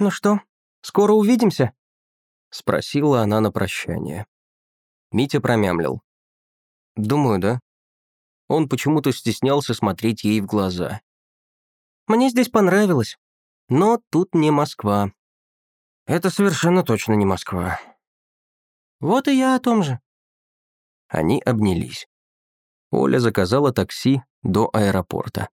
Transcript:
«Ну что, скоро увидимся?» — спросила она на прощание. Митя промямлил. «Думаю, да». Он почему-то стеснялся смотреть ей в глаза. «Мне здесь понравилось, но тут не Москва». «Это совершенно точно не Москва». «Вот и я о том же». Они обнялись. Оля заказала такси до аэропорта.